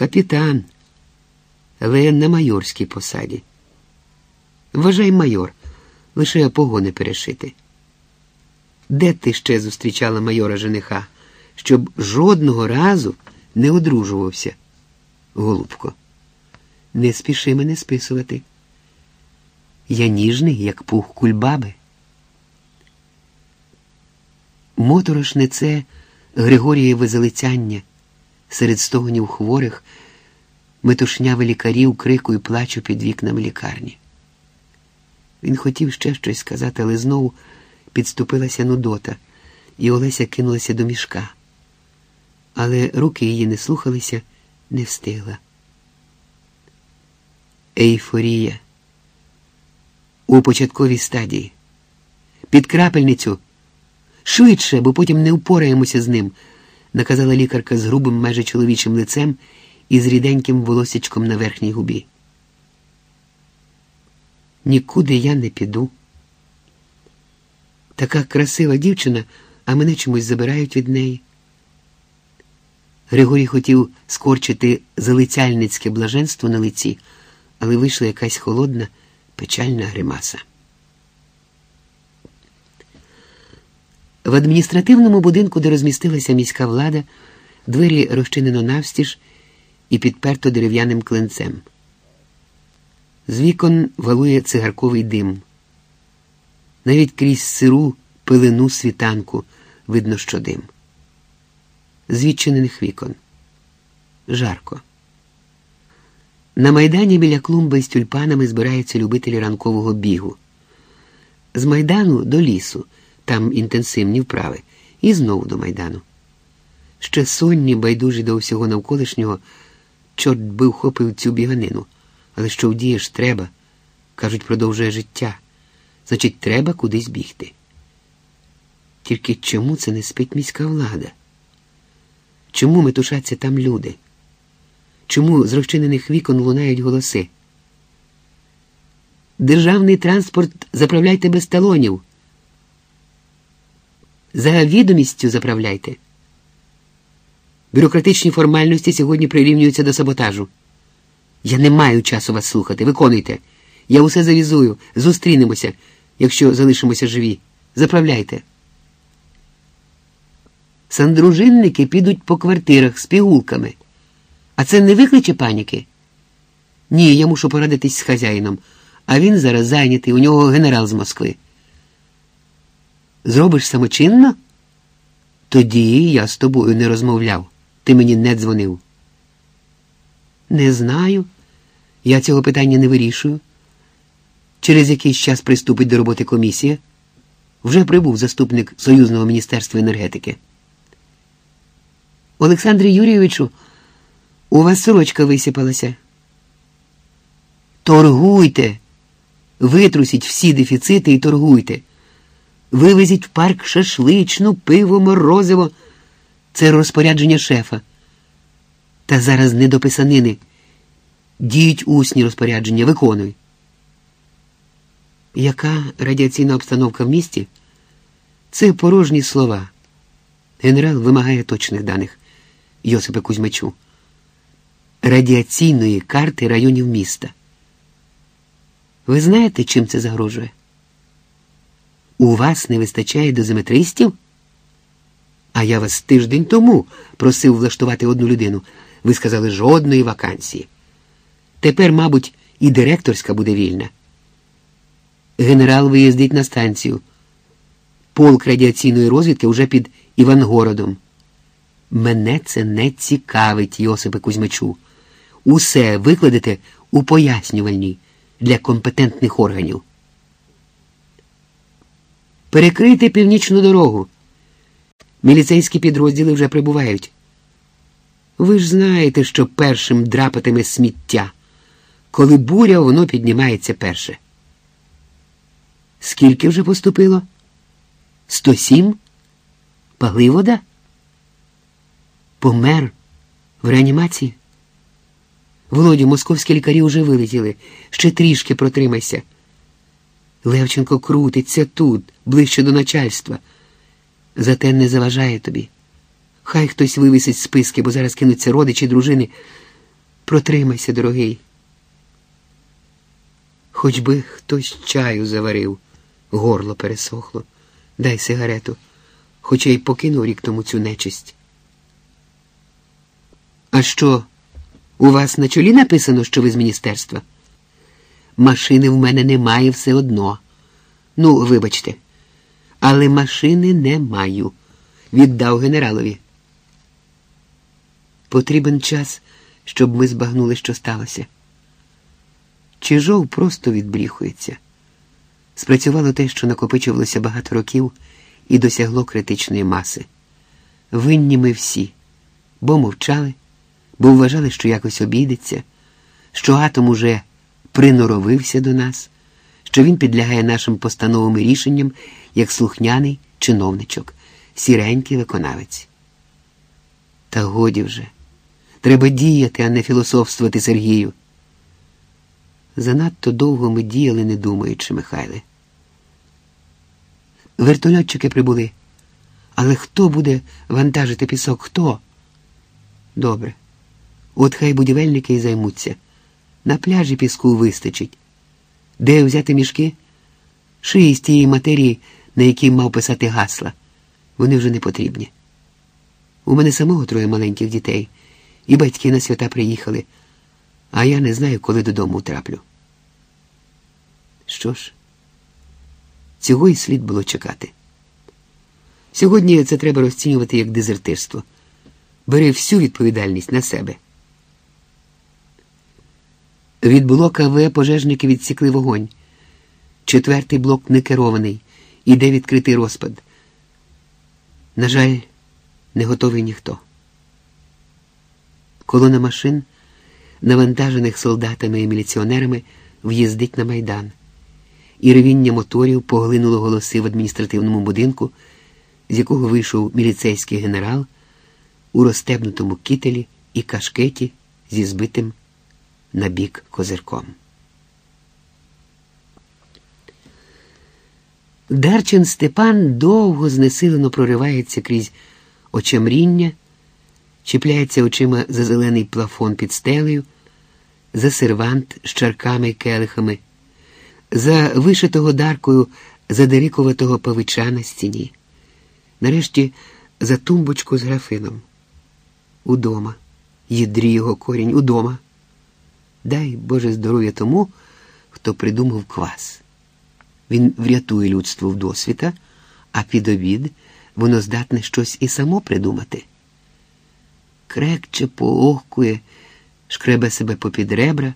Капітан, але на майорській посаді. Вважай майор, лише погони перешити. Де ти ще зустрічала майора жениха, щоб жодного разу не одружувався? Голубко, не спіши мене списувати. Я ніжний, як пух кульбаби. Моторошне це Григорієве залицяння серед стогонів хворих, метушняви лікарів, крику і плачу під вікнами лікарні. Він хотів ще щось сказати, але знову підступилася Нудота, і Олеся кинулася до мішка. Але руки її не слухалися, не встигла. Ейфорія. У початковій стадії. Під крапельницю. Швидше, бо потім не впораємося з ним, наказала лікарка з грубим майже чоловічим лицем і з ріденьким волосячком на верхній губі. Нікуди я не піду. Така красива дівчина, а мене чомусь забирають від неї. Григорій хотів скорчити залицяльницьке блаженство на лиці, але вийшла якась холодна, печальна гримаса. В адміністративному будинку, де розмістилася міська влада, двері розчинено навстіж і підперто дерев'яним клинцем. З вікон валує цигарковий дим. Навіть крізь сиру пилину світанку видно, що дим. З відчинених вікон. Жарко. На майдані біля клумби з тюльпанами збираються любителі ранкового бігу. З майдану до лісу, там інтенсивні вправи, і знову до майдану. Ще сонні, байдужі до всього навколишнього, чорт би вхопив цю біганину. Але що вдієш, треба. Кажуть, продовжує життя. Значить, треба кудись бігти. Тільки чому це не спить міська влада? Чому метушаться там люди? Чому з розчинених вікон лунають голоси? Державний транспорт заправляйте без талонів. За відомістю заправляйте. Бюрократичні формальності сьогодні прирівнюються до саботажу. Я не маю часу вас слухати. Виконуйте. Я усе завізую. Зустрінемося, якщо залишимося живі. Заправляйте. Сандружинники підуть по квартирах з пігулками. А це не викличе паніки? Ні, я мушу порадитись з хазяїном, а він зараз зайнятий, у нього генерал з Москви. Зробиш самочинно? Тоді я з тобою не розмовляв. Ти мені не дзвонив. Не знаю. Я цього питання не вирішую. Через якийсь час приступить до роботи комісія. Вже прибув заступник Союзного міністерства енергетики. Олександрі Юрійовичу, у вас сорочка висипалася. Торгуйте, витрусіть всі дефіцити і торгуйте. Вивезіть в парк шашличну, пиво, морозиво. Це розпорядження шефа. Та зараз не до писанини. Діють усні розпорядження, виконуй. Яка радіаційна обстановка в місті? Це порожні слова. Генерал вимагає точних даних Йосипе Кузьмичу. Радіаційної карти районів міста. Ви знаєте, чим це загрожує? У вас не вистачає дозиметристів? А я вас тиждень тому просив влаштувати одну людину. Ви сказали жодної вакансії. Тепер, мабуть, і директорська буде вільна. Генерал виїздить на станцію. Полк радіаційної розвідки вже під Івангородом. Мене це не цікавить, Йосипе Кузьмичу. Усе викладете у пояснювальній для компетентних органів. Перекрийте північну дорогу. Міліцейські підрозділи вже прибувають. Ви ж знаєте, що першим драпатиме сміття. Коли буря, воно піднімається перше. Скільки вже поступило? Сто сім? Паливода? Помер в реанімації? Володю, московські лікарі вже вилетіли. Ще трішки протримайся. Левченко крутиться тут, ближче до начальства. Зате не заважає тобі. Хай хтось вивісить списки, бо зараз кинуться родичі, дружини. Протримайся, дорогий. Хоч би хтось чаю заварив, горло пересохло. Дай сигарету, хоча й покинув рік тому цю нечисть. А що, у вас на чолі написано, що ви з міністерства? Машини в мене немає все одно. Ну, вибачте, але машини не маю, віддав генералові. Потрібен час, щоб ми збагнули, що сталося. Чижов просто відбріхується. Спрацювало те, що накопичувалося багато років і досягло критичної маси. Винні ми всі, бо мовчали, бо вважали, що якось обійдеться, що атом уже приноровився до нас, що він підлягає нашим постановам і рішенням як слухняний чиновничок, сіренький виконавець. Та годі вже. Треба діяти, а не філософствувати Сергію. Занадто довго ми діяли, не думаючи, Михайле. Вертольотчики прибули. Але хто буде вантажити пісок? Хто? Добре. От хай будівельники і займуться. На пляжі піску вистачить. Де взяти мішки? Шиї з тієї матерії, на якій мав писати гасла. Вони вже не потрібні. У мене самого троє маленьких дітей, і батьки на свята приїхали, а я не знаю, коли додому траплю. Що ж, цього і слід було чекати. Сьогодні це треба розцінювати як дезертирство. Бери всю відповідальність на себе. Від блока В пожежники відсікли вогонь. Четвертий блок не керований, іде відкритий розпад. На жаль, не готовий ніхто. Колона машин, навантажених солдатами і міліціонерами, в'їздить на майдан, і ревіння моторів поглинуло голоси в адміністративному будинку, з якого вийшов міліцейський генерал у розтебнутому кітелі і кашкеті зі збитим на бік козирком. Дарчин Степан довго знесилено проривається крізь очемріння, чіпляється очима за зелений плафон під стелею, за сервант з чарками й келихами, за вишитого даркою задерикуватого павича на стіні, нарешті за тумбочку з графином. Удома, їдрі його корінь, удома. Дай Боже здоров'я тому, хто придумав квас. Він врятує людство в досвіта, а під обід воно здатне щось і само придумати. Крекче поохкує, шкребе себе попід ребра.